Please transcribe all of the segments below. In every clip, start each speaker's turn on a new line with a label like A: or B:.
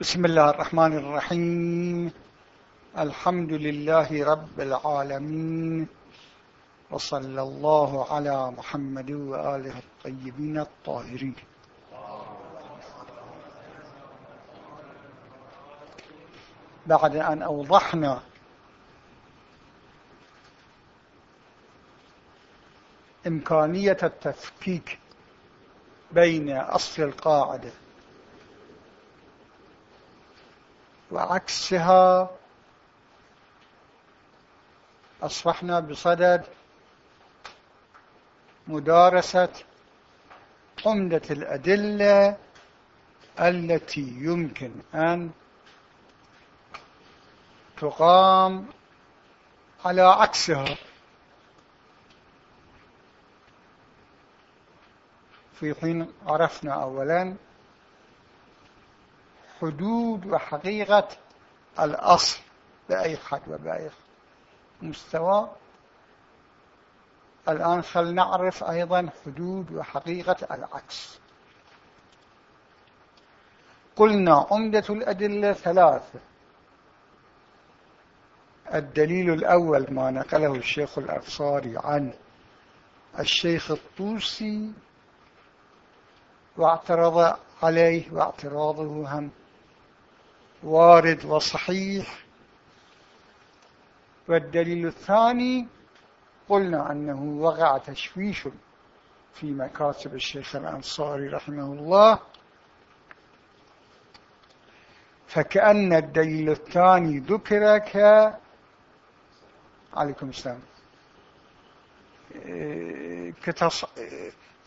A: بسم الله الرحمن الرحيم. الحمد لله رب العالمين. وصلى الله على محمد وآله الطيبين الطاهرين. بعد أن أوضحنا إمكانية التفكيك بين أصل القاعدة وعكسها أصبحنا بصدد مدارسة عمدة الأدلة التي يمكن أن تقام على عكسها في حين عرفنا أولا حدود وحقيقة الأصل بأي حد وبأي مستوى الآن فلنعرف أيضا حدود وحقيقة العكس قلنا عمدة الأدلة ثلاثة. الدليل الأول ما نقله الشيخ الأبصاري عن الشيخ الطوسي واعترض عليه واعتراضه هم وارد وصحيح. والدليل الثاني قلنا أنه وقع تشويش في مكاتب الشيخ الأنصاري رحمه الله. فكأن الدليل الثاني ذكر ك عليكم السلام. كتص...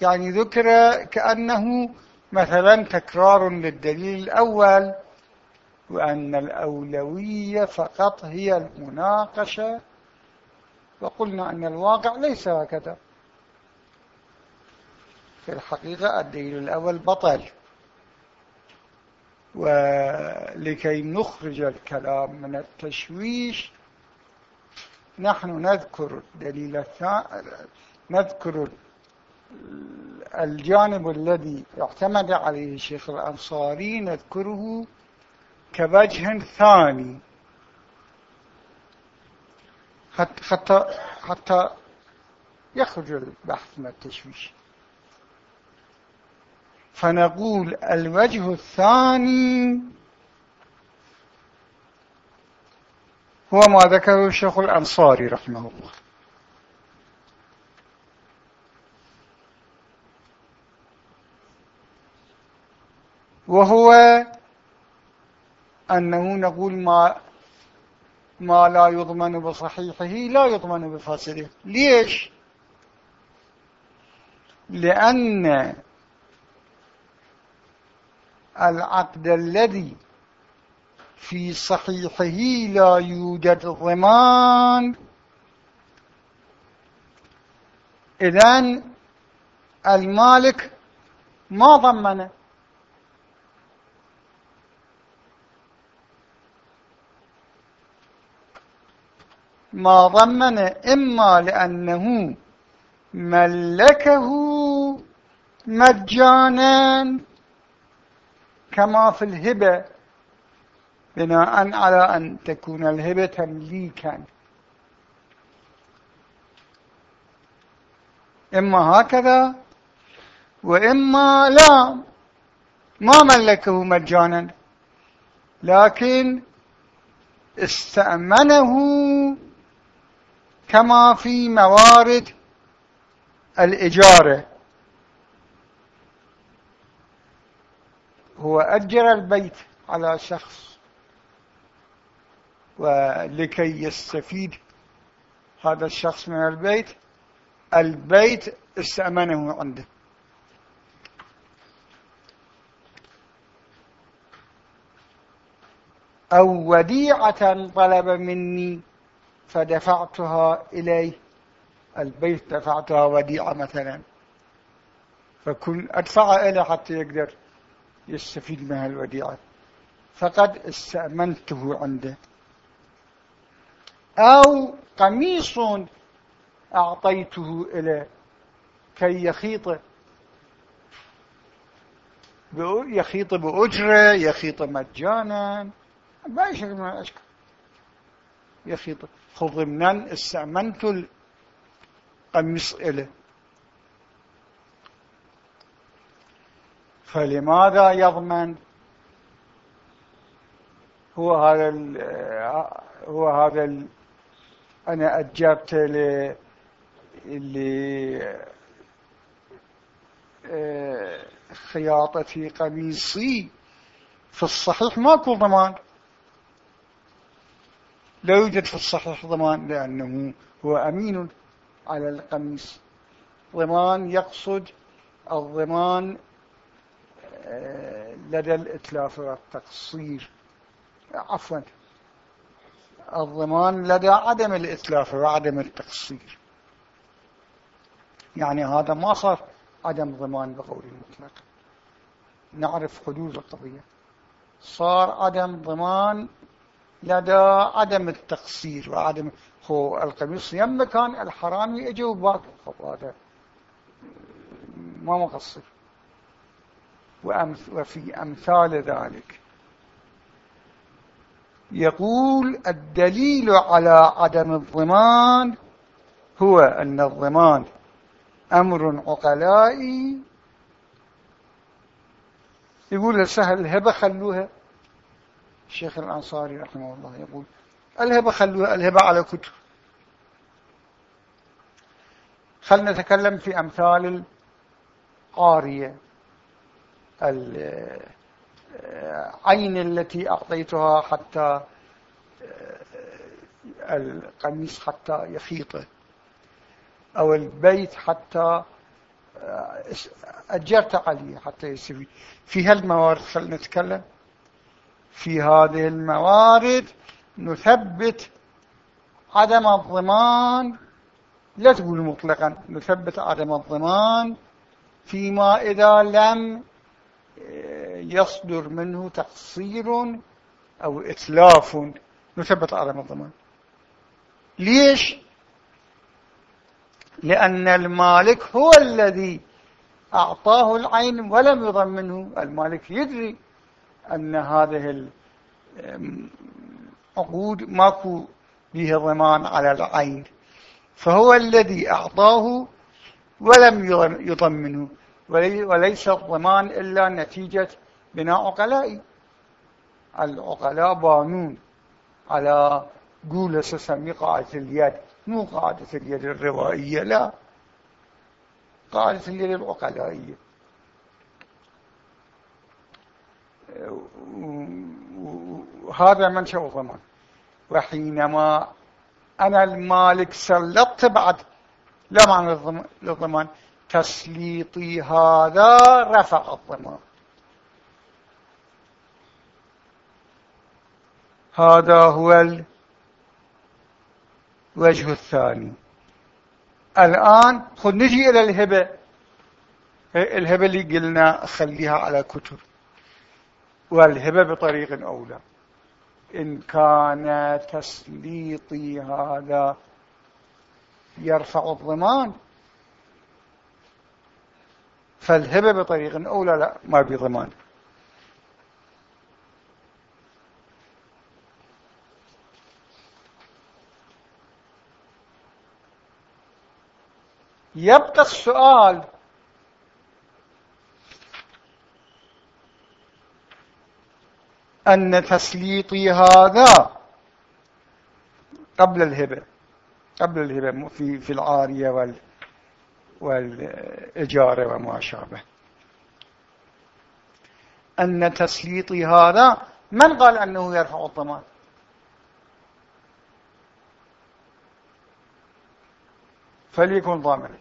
A: يعني ذكر كأنه مثلا تكرار للدليل الأول. وأن الأولوية فقط هي المناقشة. وقلنا أن الواقع ليس هكذا. في الحقيقة الدليل الأول بطل. ولكي نخرج الكلام من التشويش نحن نذكر دليل نذكر الجانب الذي اعتمد عليه الشيخ الأنصاري نذكره كوجه ثاني. حتى حتى يخرج البحث من التشويش فنقول الوجه الثاني هو ما ذكره الشيخ الأنصاري رحمه الله. وهو أنه نقول ما ما لا يضمن بصحيحه لا يضمن بفاسده. ليش؟ لأن العقد الذي في صحيحه لا يوجد ضمان. إذن المالك ما ضمنه. ما ضمن إما لأنه ملكه مجانا كما في الهبة بناء على أن تكون الهبة تمليكا. إما هكذا وإما لا ما ملكه مجانا لكن استأمنه كما في موارد الإجارة. هو أجر البيت على شخص ولكي يستفيد هذا الشخص من البيت البيت استأمنه عنده. أو وديعة طلب مني فدفعتها إليه البيت دفعتها وديعة مثلا. فكن أدفع إليه حتى يقدر يستفيد من الوديعة. فقد استأمنته عنده. أو قميص أعطيته إليه. كي يخيطه يخيط بأجرة يخيط مجانا. بأي شكل من الأشكال. يخيط ضمنا استعملت القميص إله فلماذا يضمن؟ هو هذا هو هذا أنا أجبت ل خياطة قميصي. في الصحيح ماكو ضمان. لا يوجد في الصحيح ضمان لأنه هو أمين على القميص. ضمان يقصد الضمان آه، لدى الإتلاف والتقصير. عفوا. الضمان لدى عدم الإتلاف وعدم التقصير. يعني هذا ما صار عدم ضمان بقول المطلق. نعرف حدود القضية. صار عدم ضمان لدى عدم التقصير وعدم هو القميص. يم كان الحرامي اجى وباك هذا. ما مقصر. وفي أمثال ذلك. يقول الدليل على عدم الضمان هو أن الضمان أمر عقلائي. يقول السهل الهبة خلوها. الشيخ الأنصاري رحمه الله يقول الهبة خلوها الهبة على كتب. خلنا نتكلم في أمثال القارية. العين التي أعطيتها حتى القميص حتى يخيطه أو البيت حتى أجرت عليه حتى يستفيد في هالموارد خلنا نتكلم؟ في هذه الموارد نثبت عدم الضمان لا تقول مطلقا نثبت عدم الضمان فيما إذا لم يصدر منه تقصير أو إتلاف. نثبت عدم الضمان. ليش؟ لأن المالك هو الذي أعطاه العين ولم يضمنه المالك يدري أن هذه العقود ماكو بها ضمان على العين. فهو الذي أعطاه ولم يضمنه. وليس الضمان إلا نتيجة بناء عقلائي العقلاء بانون على قول سسمي قاعدة اليد مو قاعدة اليد الروائية لا. قاعدة اليد العقلائية. وهذا منشأ الضمان وحينما أنا المالك سلطت بعد لا معنى للضمان. تسليطي هذا رفع الضمان. هذا هو الوجه الثاني. الآن خذ نجي إلى الهبة. الهبة اللي قلنا خليها على كتب. والهبة بطريق أولى. إن كان تسليطي هذا يرفع الضمان فالهبة بطريق أولى لا ما بضمان يبقى السؤال أن تسليطي هذا قبل الهبة قبل الهبة في في العارية وال والإجارة وما شابه. أن تسليطي هذا من قال أنه يرفع الضمان؟ فليكن ضامنا.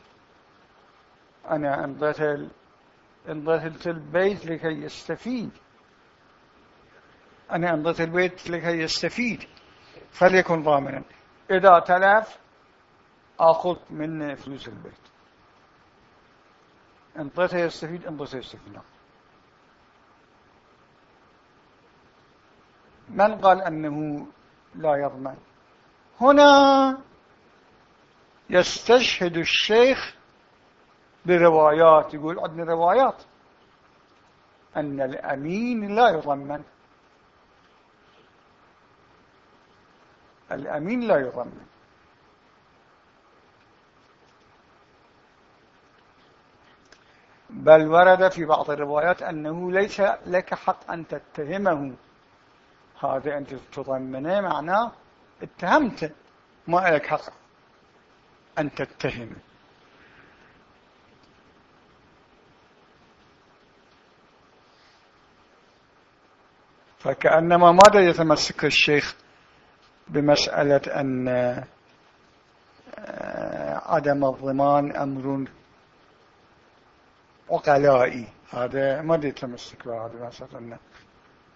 A: أنا أنضت أنضت البيت لكي يستفيد. أنا انضت البيت لكي يستفيد فليكن ضامنا. إذا تلف أخذ منه فلوس البيت. انضته يستفيد انضته يستفيد. من قال أنه لا يضمن؟ هنا يستشهد الشيخ بروايات يقول عندنا روايات. أن الأمين لا يضمن. الأمين لا يضمن. بل ورد في بعض الروايات أنه ليس لك حق أن تتهمه. هذا أنت تضمنه معناه اتهمت. ما لك حق أن تتهمه فكأنما ماذا يتمسك الشيخ بمسألة أن آه، عدم الضمان أمر عقلائي هذا ما يتمسك بهذا مسألة أن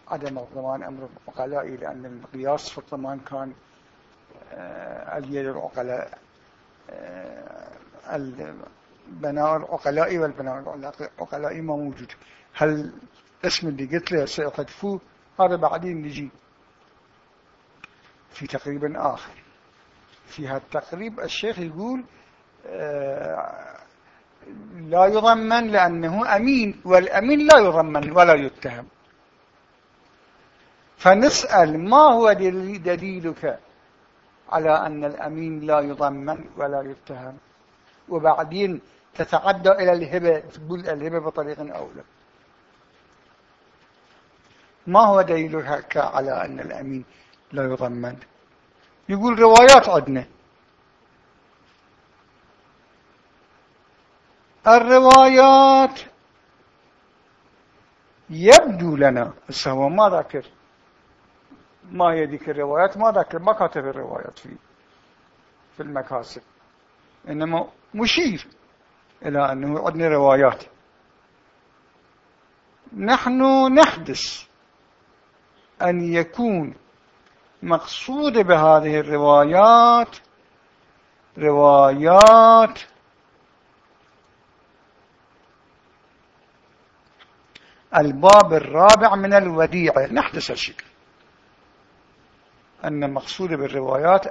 A: عدم الضمان أمر عقلائي لأن المقياس في الضمان كان آه، اليد العقلاء آه، البناء العقلائي والبناء العقلائي ما موجود. هل اسم اللي قلت له سيحذفوه هذا بعدين نجي. في تقريب آخر. في هذا التقريب الشيخ يقول آه، لا يضمن لأنه أمين والأمين لا يضمن ولا يتهم. فنسأل ما هو دليلك على أن الأمين لا يضمن ولا يتهم؟ وبعدين تتعدى إلى الهبة تقول الهبة بطريق أولى. ما هو دليلك على أن الأمين لا يضمن. يقول روايات عندنا الروايات يبدو لنا هو ما ذكر ما هي ذيك الروايات؟ ما ذكر ما كاتب الروايات في في المكاسب. إنما مشير إلى أنه عندنا روايات. نحن نحدث أن يكون مقصود بهذه الروايات روايات الباب الرابع من الوديعة نحدث الشكل أن مقصود بالروايات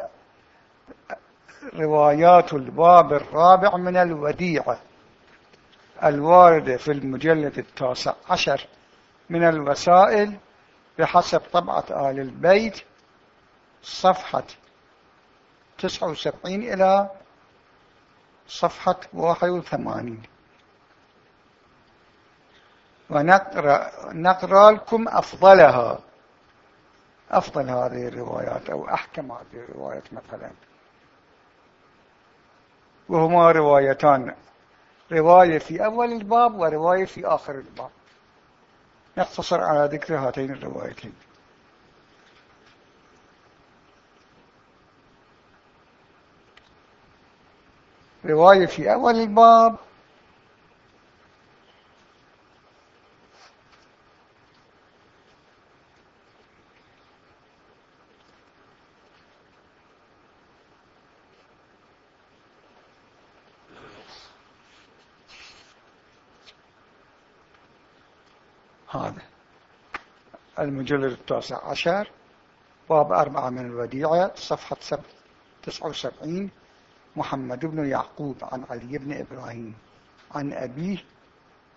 A: روايات الباب الرابع من الوديعة الواردة في المجلد التاسع عشر من الوسائل بحسب طبعة آل البيت. صفحة 79 إلى صفحة 81 ونقرأ نقرأ لكم أفضلها. أفضل هذه الروايات أو أحكم هذه الروايات مثلا. وهما روايتان. رواية في أول الباب ورواية في آخر الباب. نقتصر على ذكر هاتين الروايتين. رواية في أول الباب. هذا المجلد التاسع عشر باب أربعة من الوديعة صفحة تسعة وسبعين. محمد بن يعقوب عن علي بن إبراهيم عن أبيه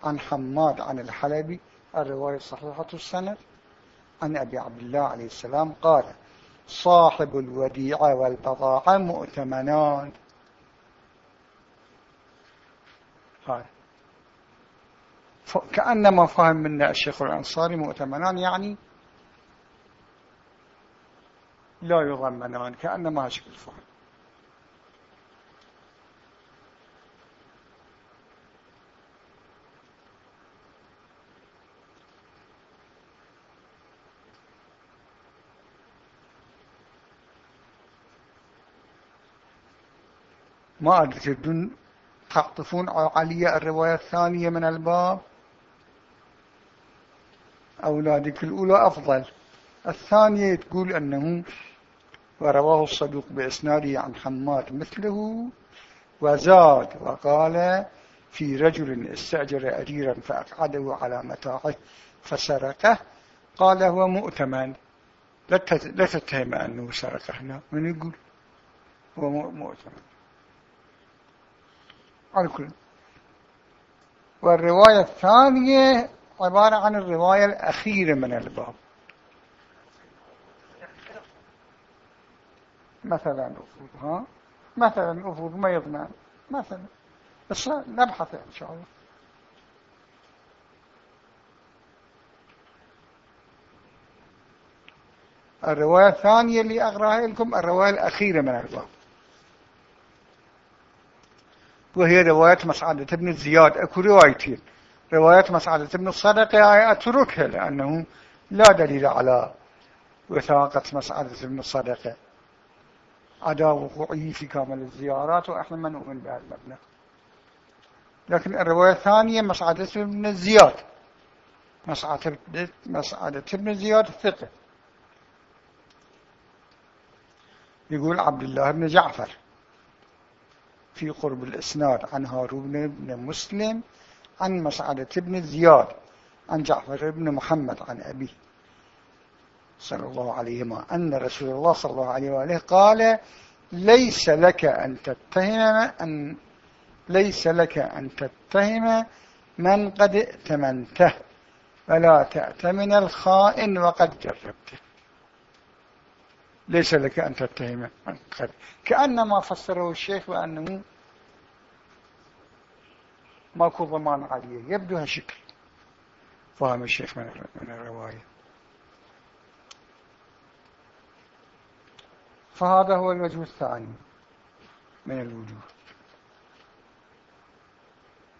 A: عن حماد عن الحلبي الرواية صحيحة السند. عن أبي عبد الله عليه السلام قال صاحب الوديعة والبضاعة مؤتمنان. هذا كأنما فهم منا الشيخ الأنصاري مؤتمنان يعني لا يضمنان كأنما هشكل فهم ما أدري تدون تعطفون. علي الرواية الثانية من الباب. أولادك الأولى أفضل. الثانية تقول أنه ورواه الصدوق بإسناده عن حماد مثله وزاد وقال في رجل استأجر أجيرا فأقعده على متاعه فسرقه. قال هو مؤتمن. لا تتهم أنه سرقه هنا من يقول؟ هو مؤتمن. على كل. والرواية الثانية عبارة عن الرواية الأخيرة من الباب. مثلا أفوض ها؟ مثلا أفوض ما يضمن. مثلا. بس نبحث إن شاء الله. الرواية الثانية اللي أقرأها لكم الرواية الأخيرة من الباب. وهي رواية مسعدة بن زياد أكو روايتين. رواية مسعدة بن الصدقة أتركها لأنه لا دليل على وثاقة مسعدة بن الصدقة عدا وقوعه في كامل الزيارات وإحنا ما نؤمن بهذا المبنى. لكن الرواية الثانية مسعدة بن زياد. مسعدة بن زياد الثقة يقول عبد الله بن جعفر. في قرب الإسناد عن هارون بن مسلم عن مسعدة بن زياد عن جعفر بن محمد عن أبيه. صلى الله عليه وسلم. أن رسول الله صلى الله عليه وآله قال ليس لك أن تتهم أن ليس لك أن تتهم من قد ائتمنته ولا تأتمن الخائن وقد جربته. ليس لك أن تتهم من قد كأنما فسره الشيخ بأنه ماكو ضمان عليه يبدو هالشكل فهم الشيخ من الرواية. فهذا هو الوجه الثاني من الوجوه.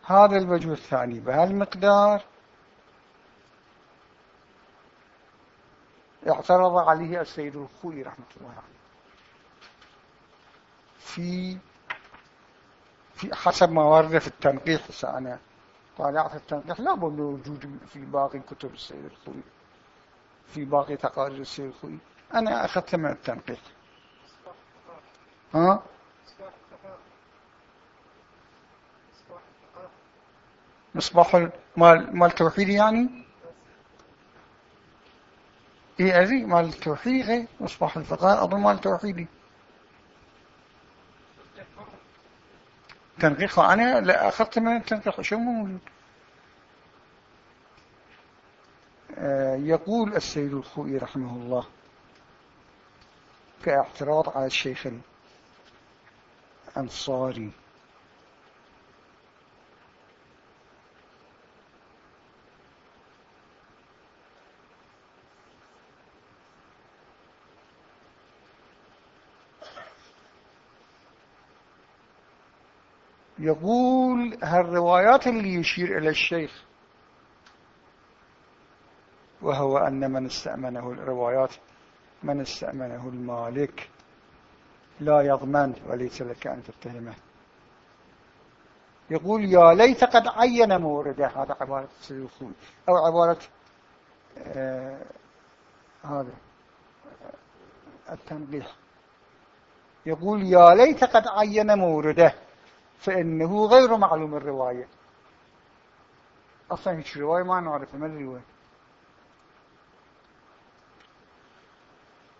A: هذا الوجه الثاني بهالمقدار اعترض عليه السيد الخوي رحمة الله عليه. في في حسب ما ورد في التنقيح أنا طالعت التنقيح لا بد وجود في باقي كتب السيد الخوي. في باقي تقارير السيد الخوي. أنا أخذت من التنقيح. ها؟ مصباح مال مال توحيد يعني؟ إيه ادري مال التوحيد إيه؟ مصباح الفقار أظن مال توحيدي تنقيح أنا لا أخذت من التنقيح شو موجود؟ آه يقول السيد الخوئي رحمه الله كاعتراض على الشيخ الأنصاري. يقول هالروايات اللي يشير إلى الشيخ وهو أن من استأمنه الروايات من استأمنه المالك لا يضمن وليس لك أن تتهمه. يقول يا ليت قد عين مورده. هذا عبارة السيوخوي أو عبارة آه هذا التنبيح يقول يا ليت قد عين مورده. فإنه غير معلوم الرواية. أصلا هيك رواية ما نعرف ما الرواية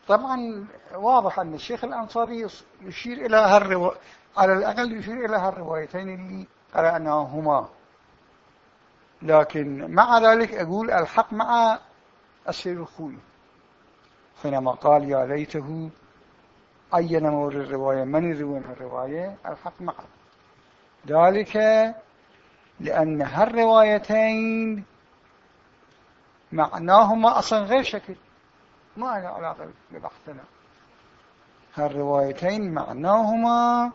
A: طبعا واضح أن الشيخ الأنصاري يشير إلى هالروا... على الأقل يشير إلى هالروايتين اللي قرأناهما. لكن مع ذلك أقول الحق مع السير الخوي. حينما قال يا ليته عين مور الرواية من يروي الرواية الحق معه. ذلك لأن هالروايتين معناهما أصلا غير شكل ما له علاقة ببحثنا. هالروايتين معناهما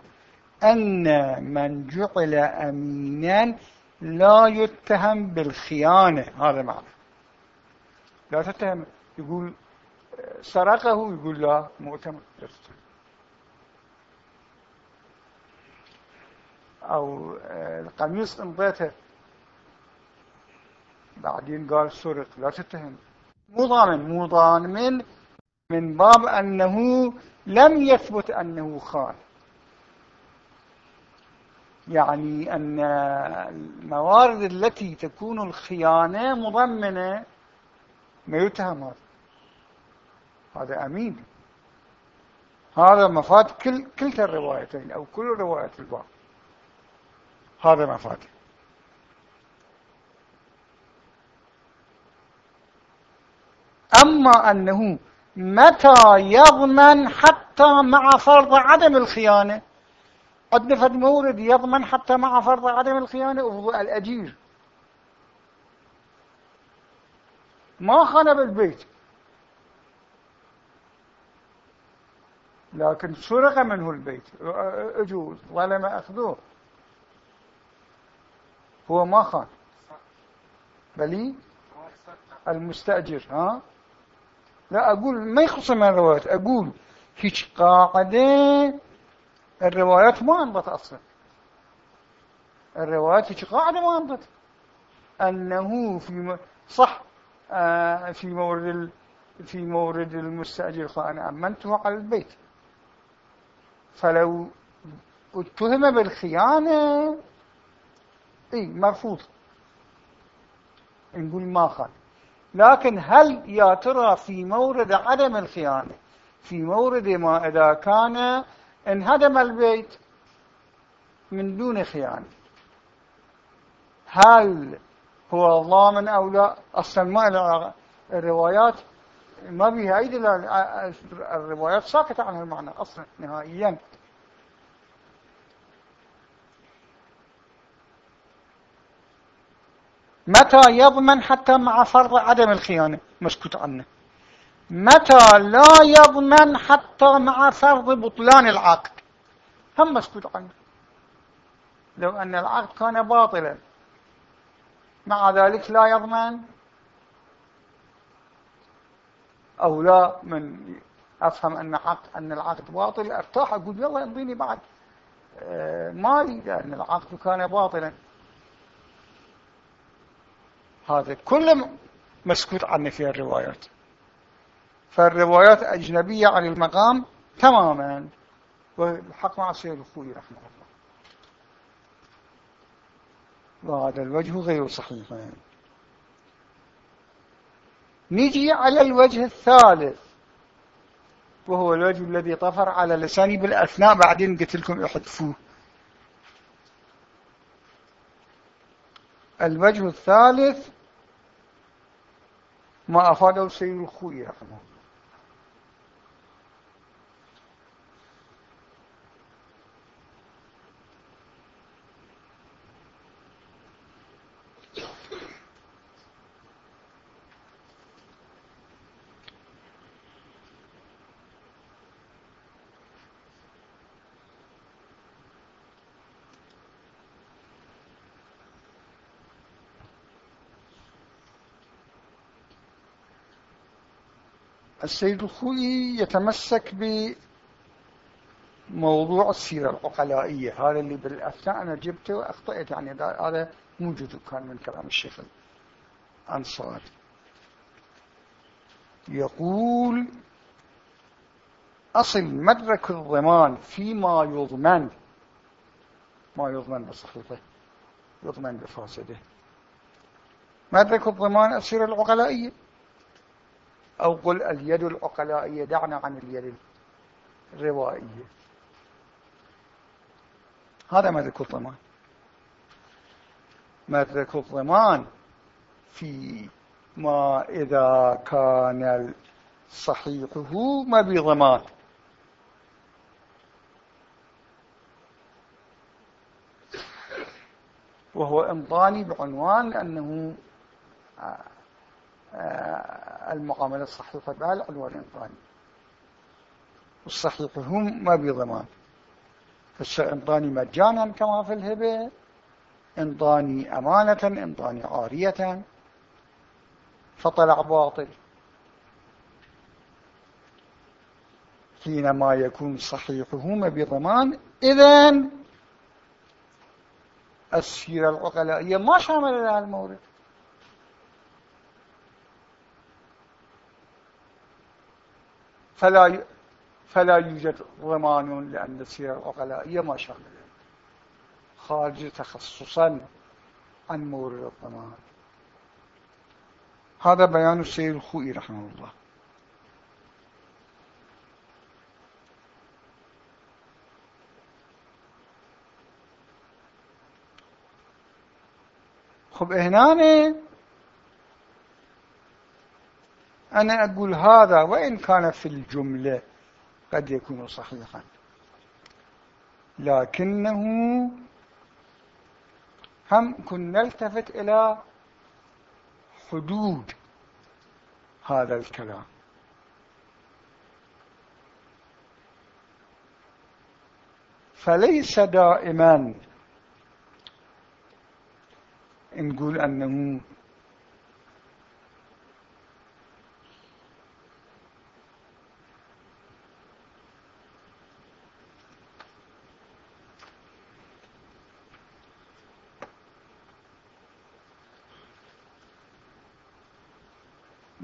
A: أن من جعل أمينا لا يتهم بالخيانة هذا معنى. لا تتهم يقول سرقه يقول لا مؤتمن أو القميص انضيته بعدين قال سرق لا تتهم. مو ضامن مو ضامن من باب أنه لم يثبت أنه خان يعني أن الموارد التي تكون الخيانة مضمنة ما يتهم هذا هذا أمين. هذا مفاد كل كلتا الروايتين أو كل رواية الباب هذا مفاد أما أنه متى يضمن حتى مع فرض عدم الخيانة؟ قد نفد مورد يضمن حتى مع فرض عدم الخيانة الأجير. ما خان بالبيت. لكن سرق منه البيت. أجوز. ظلم أخذوه. هو ما خان. بلي المستأجر ها؟ لا أقول ما يخص من الروايات. أقول هيك قاعدة الروايات ما أنبت أصلا. الروايات هيك قاعدة ما أنبت. أنه في صح آه في مورد في مورد المستأجر فأنا أمنته على البيت. فلو اتهم بالخيانة اي مرفوض. نقول ما خان لكن هل يا ترى في مورد عدم الخيانة في مورد ما إذا كان انهدم البيت من دون خيانة هل هو ضامن أو لا؟ أصلا ما الروايات ما بيها أيدي الروايات ساكتة عن المعنى أصلا نهائيا. متى يضمن حتى مع فرض عدم الخيانة؟ مسكوت عنه. متى لا يضمن حتى مع فرض بطلان العقد؟ هم مسكوت عنه. لو أن العقد كان باطلا مع ذلك لا يضمن أو لا من أفهم أن عقد أن العقد باطل أرتاح أقول يلا انضيني بعد. آه، مالي لأن العقد كان باطلا. هذا كله مسكوت عنه في الروايات. فالروايات أجنبية عن المقام تماما والحق مع السيد الخوي رحمه الله. وهذا الوجه غير صحيح. نجي على الوجه الثالث وهو الوجه الذي طفر على لساني بالأثناء بعدين قلت لكم احذفوه الوجه الثالث ما أفاده السيد الخوي رحمه السيد الخوئي يتمسك بموضوع السيرة العقلائية هذا اللي بالأثناء أنا جبته وأخطأت يعني هذا موجود كان من كلام الشيخ الأنصار يقول أصل مدرك الضمان فيما يضمن ما يضمن بصحيحه يضمن بفاسده. مدرك الضمان السيرة العقلائية أو قل اليد العقلائية دعنا عن اليد الروائية. هذا مدرك الضمان؟ مدرك الضمان؟ في ما إذا كان صحيحه ما بضمان وهو انطاني بعنوان لأنه المعاملة الصحيحة بها العنوان الثاني. الصحيح هم ما بضمان فالانطاني مجانا كما في الهبة انطاني أمانة انطاني عارية. فطلع باطل. حينما يكون صحيحه ما بضمان إذن السيرة العقلائية ما شامل لها المورد. فلا فلا يوجد ضمان لأن السيرة العقلائية ما شاء خارج تخصصا عن مورد الضمان. هذا بيان السيد الخوئي رحمه الله. خب هنا أنا أقول هذا وإن كان في الجملة قد يكون صحيحا. لكنه هم كنا نلتفت إلى حدود هذا الكلام. فليس دائما نقول أنه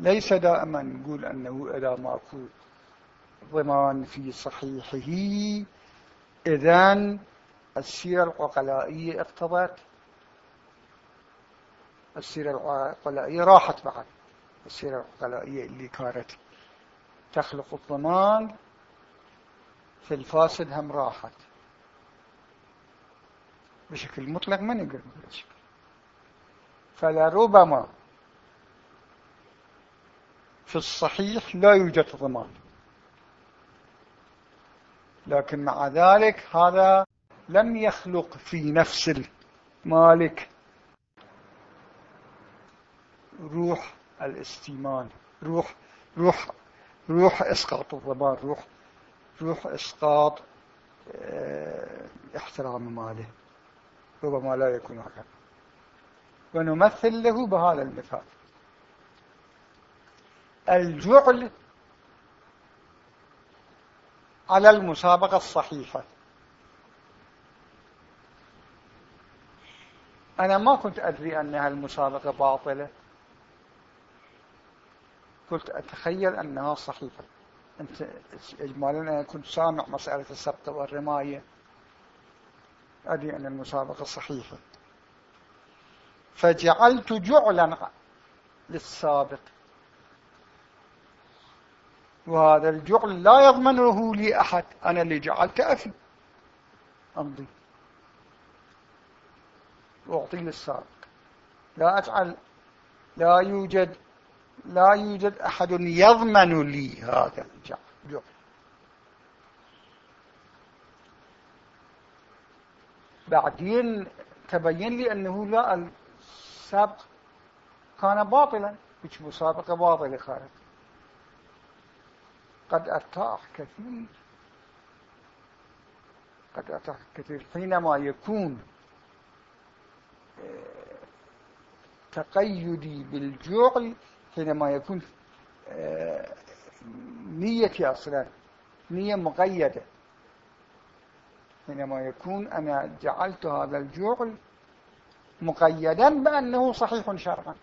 A: ليس دائما نقول أنه إذا ماكو ضمان في صحيحه إذن السيرة العقلائية اقتضت. السيرة العقلائية راحت بعد. السيرة العقلائية اللي كانت تخلق الضمان في الفاسد هم راحت. بشكل مطلق ما نقدر بشكل فلربما في الصحيح لا يوجد ضمان. لكن مع ذلك هذا لم يخلق في نفس المالك روح الاستيمان روح روح روح إسقاط الضمان روح روح إسقاط آه احترام ماله. ربما لا يكون هكذا. ونمثل له بهذا المثال. الجعل على المسابقة الصحيحة. أنا ما كنت أدري أنها المسابقة باطلة. قلت أتخيل أنها صحيحة. أنت إجمالا أنا كنت سامع مسألة السبت والرماية. أدري أن المسابقة صحيحة. فجعلت جعلا للسابق. وهذا الجعل لا يضمنه لي أحد. أنا اللي جعلت أفي. أمضي. وأعطي للسابق لا أجعل لا يوجد. لا يوجد أحد يضمن لي هذا الجعل. بعدين تبين لي أنه لا السابق كان باطلا. مش مسابقة باطلة خارج قد ارتاح كثير. قد ارتاح كثير. حينما يكون آه، تقيدي بالجعل حينما يكون آه، نيتي أصلا نية مقيدة حينما يكون أنا جعلت هذا الجعل مقيدا بأنه صحيح شرعا.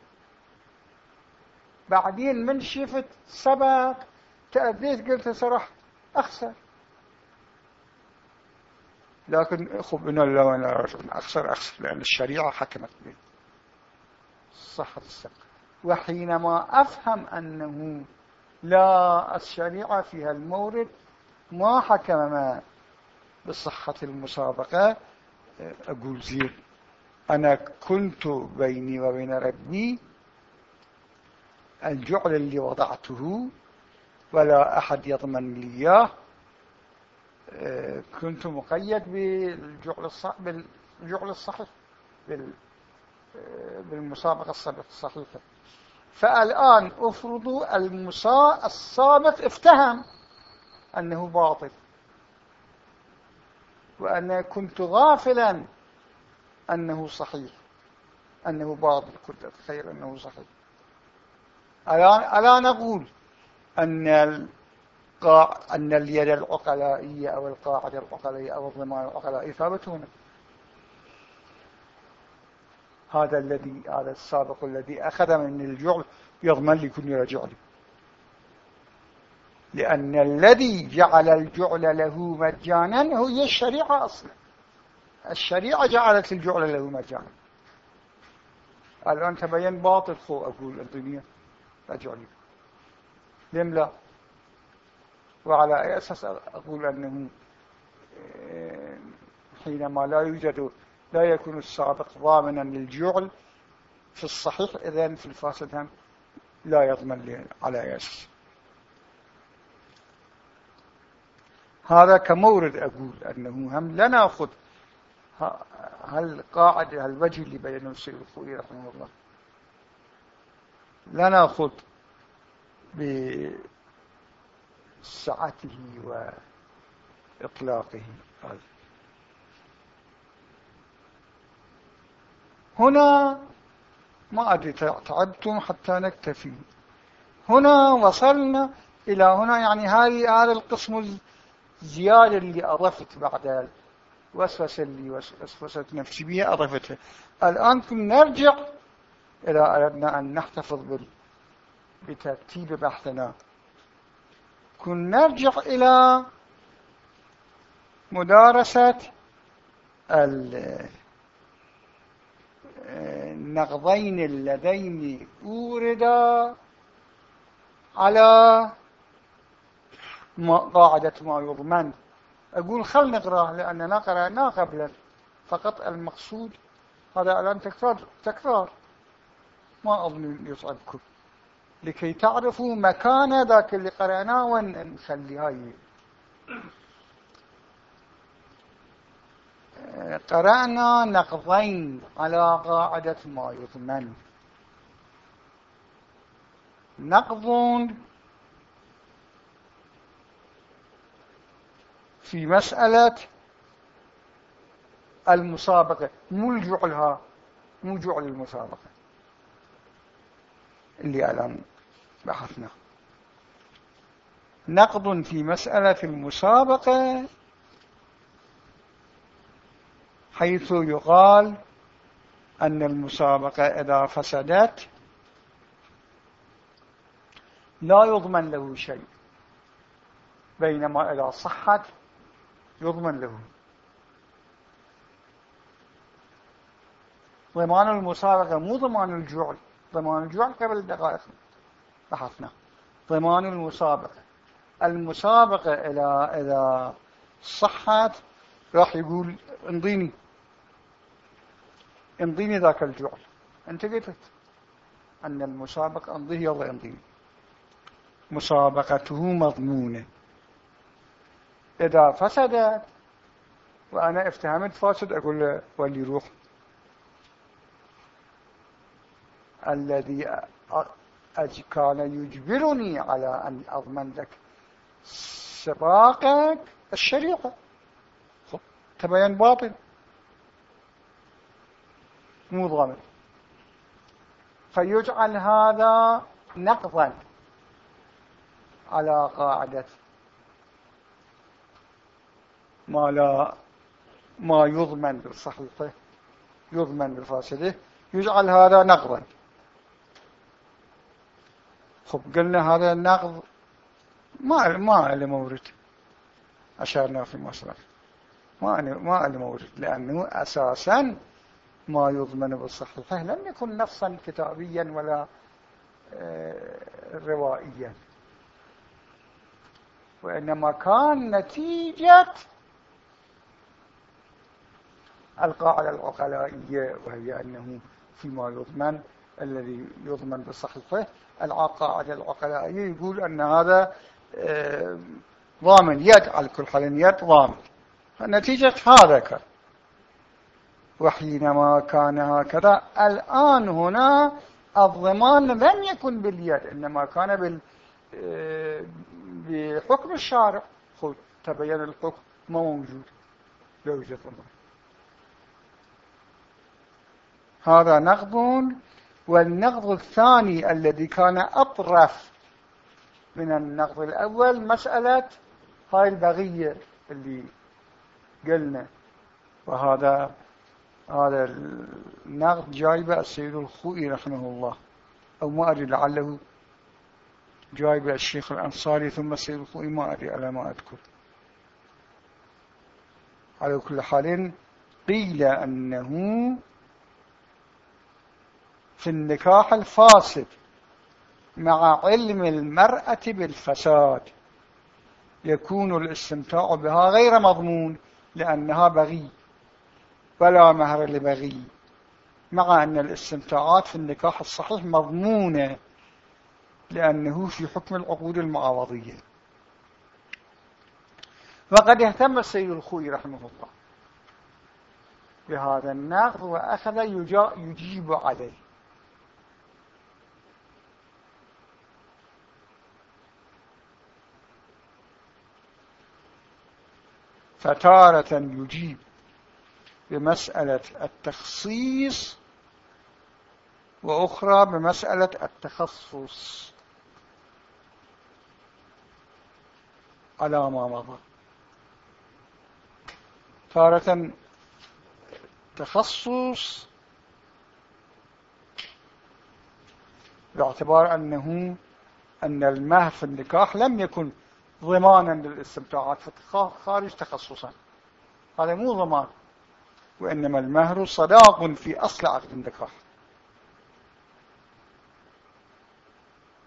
A: بعدين من شفت سبق تأديت قلت صراحة أخسر. لكن خب إن الله وأنا أخسر أخسر لأن الشريعة حكمت لي صحة السبق وحينما أفهم أنه لا الشريعة فيها المورد ما حكم ما بصحة المسابقة أقول زين. أنا كنت بيني وبين ربي الجعل اللي وضعته ولا أحد يضمن لي إياه. آه، كنت مقيد بالجعل الصحيح بالجعل الصحيح بالمسابقة الصحيحة. فالآن أفرض المسا السابق افتهم أنه باطل. وأنا كنت غافلا أنه صحيح أنه باطل. كنت أتخيل أنه صحيح. الآن أقول أن القاع أن اليد العقلائية أو القاعدة العقلائية أو الضمان العقلائي ثابت هنا. هذا الذي هذا السابق الذي أخذ من الجعل يضمن لكل رجعل لأن الذي جعل الجعل له مجانا هو الشريعة أصلا. الشريعة جعلت الجعل له مجانا. الآن تبين باطل خو أقول الدنيا. رجعلي لم لا؟ وعلى أي أساس أقول أنه آه، حينما لا يوجد لا يكون السابق ضامنا للجعل في الصحيح إذن في الفاسد هم لا يضمن على يس هذا كمورد أقول أنه هم لا نأخذ هالقاعدة هالوجه اللي بينه السيد الخوي رحمه الله؟ لا نأخذ بسعته وإطلاقه. هنا ما أدري تعبتم حتى نكتفي. هنا وصلنا إلى هنا يعني هذه هذا القسم الزيادة اللي أضفت بعد الوسوسة اللي وسوست نفسي بها أضفتها. الآن كنا نرجع إذا أردنا أن نحتفظ بترتيب بحثنا. كنا نرجع إلى مدارسة النقضين اللذين أوردا على قاعدة ما يضمن. أقول خل نقرأ لأننا قرأناه قبلا فقط المقصود هذا الآن تكرار تكرار. ما أظن يصعبكم. لكي تعرفوا مكان ذاك اللي قرأناه ونخلي هاي قرأنا نقضين على قاعدة ما يضمن. نقض في مسألة المسابقة مو الجعلها مو جعل المسابقة. اللي الآن بحثنا. نقض في مسألة المسابقة حيث يقال أن المسابقة إذا فسدت لا يضمن له شيء بينما إذا صحت يضمن له. ضمان المسابقة مو ضمان الجعل ضمان الجعل قبل دقائق. بحثنا ضمان المسابقة. المسابقة إذا إذا صحت راح يقول انضيني. انضيني ذاك الجعل. أنت قلت أن المسابقة أنضيه يلا انضيني مسابقته مضمونة. إذا فسدت وأنا افتهمت فاسد أقول له ولي روح. الذي كان يجبرني على أن أضمن لك سباقك الشريعة تبين باطل. مو ضامن. فيجعل هذا نقضا على قاعدة ما لا ما يضمن بالصحيحة يضمن بالفاسدة يجعل هذا نقضا. خب قلنا هذا النقض ما ما له مورد أشارنا في المسألة ما ما له مورد لأنه أساسا ما يضمن بالصحيحة لم يكن نصا كتابيا ولا آه، روائيا. وإنما كان نتيجة القاعدة العقلائية وهي أنه فيما يضمن الذي يضمن بصحيحه القاعدة العقلائية يقول أن هذا آه، ضامن يد على كل حال يد ضامن. نتيجة هذا كان. وحينما كان هكذا الآن هنا الضمان لم يكن باليد إنما كان بال آه، بحكم الشارع. تبين الحكم موجود. لا يوجد ضمان. هذا نقض والنقض الثاني الذي كان أطرف من النقض الأول مسألة هاي البغية اللي قلنا. وهذا هذا النقض جايبه السيد الخوئي رحمه الله أو ما أدري لعله جايبه الشيخ الأنصاري ثم السيد الخوئي ما أدري على ما أذكر. على كل حال قيل أنه في النكاح الفاسد مع علم المرأة بالفساد. يكون الاستمتاع بها غير مضمون لأنها بغي ولا مهر لبغي مع أن الاستمتاعات في النكاح الصحيح مضمونة لأنه في حكم العقود المعاوضية وقد اهتم السيد الخوي رحمه الله بهذا النقد وأخذ يجيب عليه. فتارة يجيب بمسألة التخصيص وأخرى بمسألة التخصص. على ما مضى. تارة تخصص باعتبار أنه أن المهر في النكاح لم يكن ضمانا للاستمتاعات خارج تخصصا. هذا مو ضمان وإنما المهر صداق في أصل عقد النكاح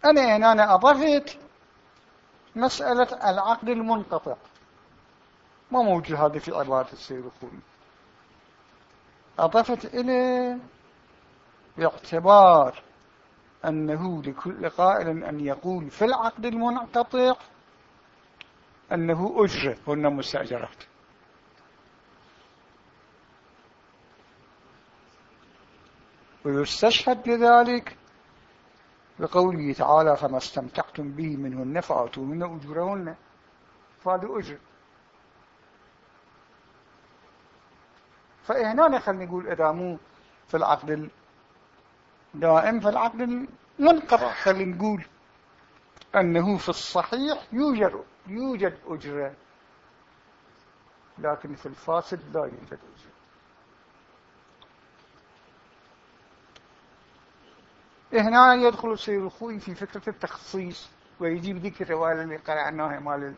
A: أنا هنا أنا أضفت مسألة العقد المنقطع. ما موجود هذا في عبارة السيد الخوي. أضفت إليه باعتبار أنه لكل قائل أن يقول في العقد المنقطع أنه أجرة هن مستأجرات. ويستشهد لذلك بقوله تعالى فما استمتعتم به منهن فآتوهن أجورهن. فهذا أجر. فهنا خلينا نقول إذا مو في العقد الدائم في العقد المنقطع خلينا نقول. أنه في الصحيح يوجد يوجد أجرة. لكن في الفاسد لا يوجد أجرة. هنا يدخل السيد الخوي في فكرة التخصيص ويجيب ذكر الرواية اللي قرأناها مال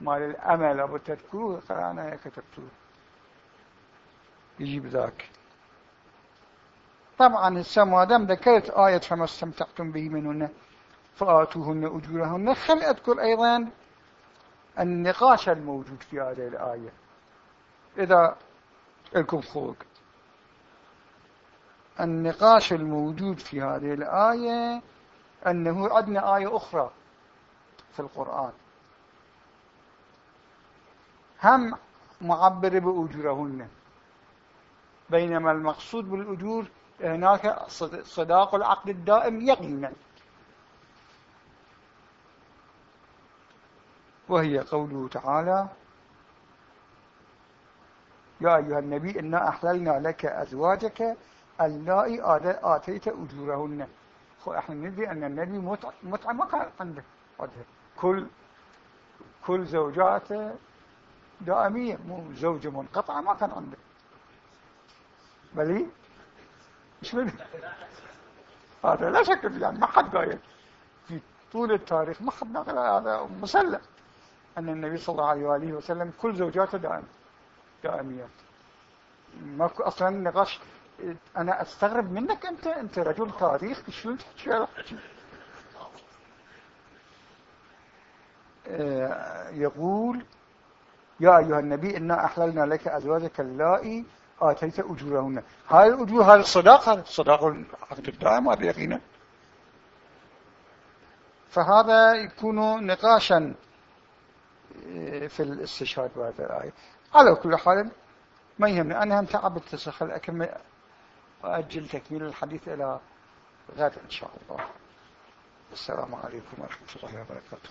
A: مال الأمل. أبو تذكروه قرأناها كتبتوه يجيب ذاك. طبعا هسه ما دام ذكرت آية فما استمتعتم به منهن فآتوهن أجورهن. خل أذكر أيضا النقاش الموجود في هذه الآية. إذا لكم خلق النقاش الموجود في هذه الآية أنه عندنا آية أخرى في القرآن. هم معبر بأجورهن. بينما المقصود بالأجور هناك صداق العقد الدائم يقينا. وهي قوله تعالى يا أيها النبي إنا أحللنا لك أزواجك اللائي آتيت أجورهن. خو إحنا ندري أن النبي متعة ما كان عنده كل كل زوجاته دائمية مو زوجة منقطعة ما كان عنده. بلي مش من هذا لا شك يعني ما حد قايل. في طول التاريخ ما حد نقل هذا مسلم. أن النبي صلى الله عليه وآله وسلم كل زوجاته دائم دائميات ماكو أصلا نقاش. أنا أستغرب منك أنت أنت رجل تاريخ شو تحكي؟ آه، يقول يا أيها النبي إنا أحللنا لك أزواجك اللائي آتيت أجورهن. هاي الأجور هاي الصداق هذا الصداق العقد الدائم هذا يقينا فهذا يكون نقاشا. في الاستشهاد بهذه الآية على كل حال ما يهمني. أنا هم تعبت تسخل أكمل وأجل تكميل الحديث إلى غد إن شاء الله. السلام عليكم ورحمة الله وبركاته.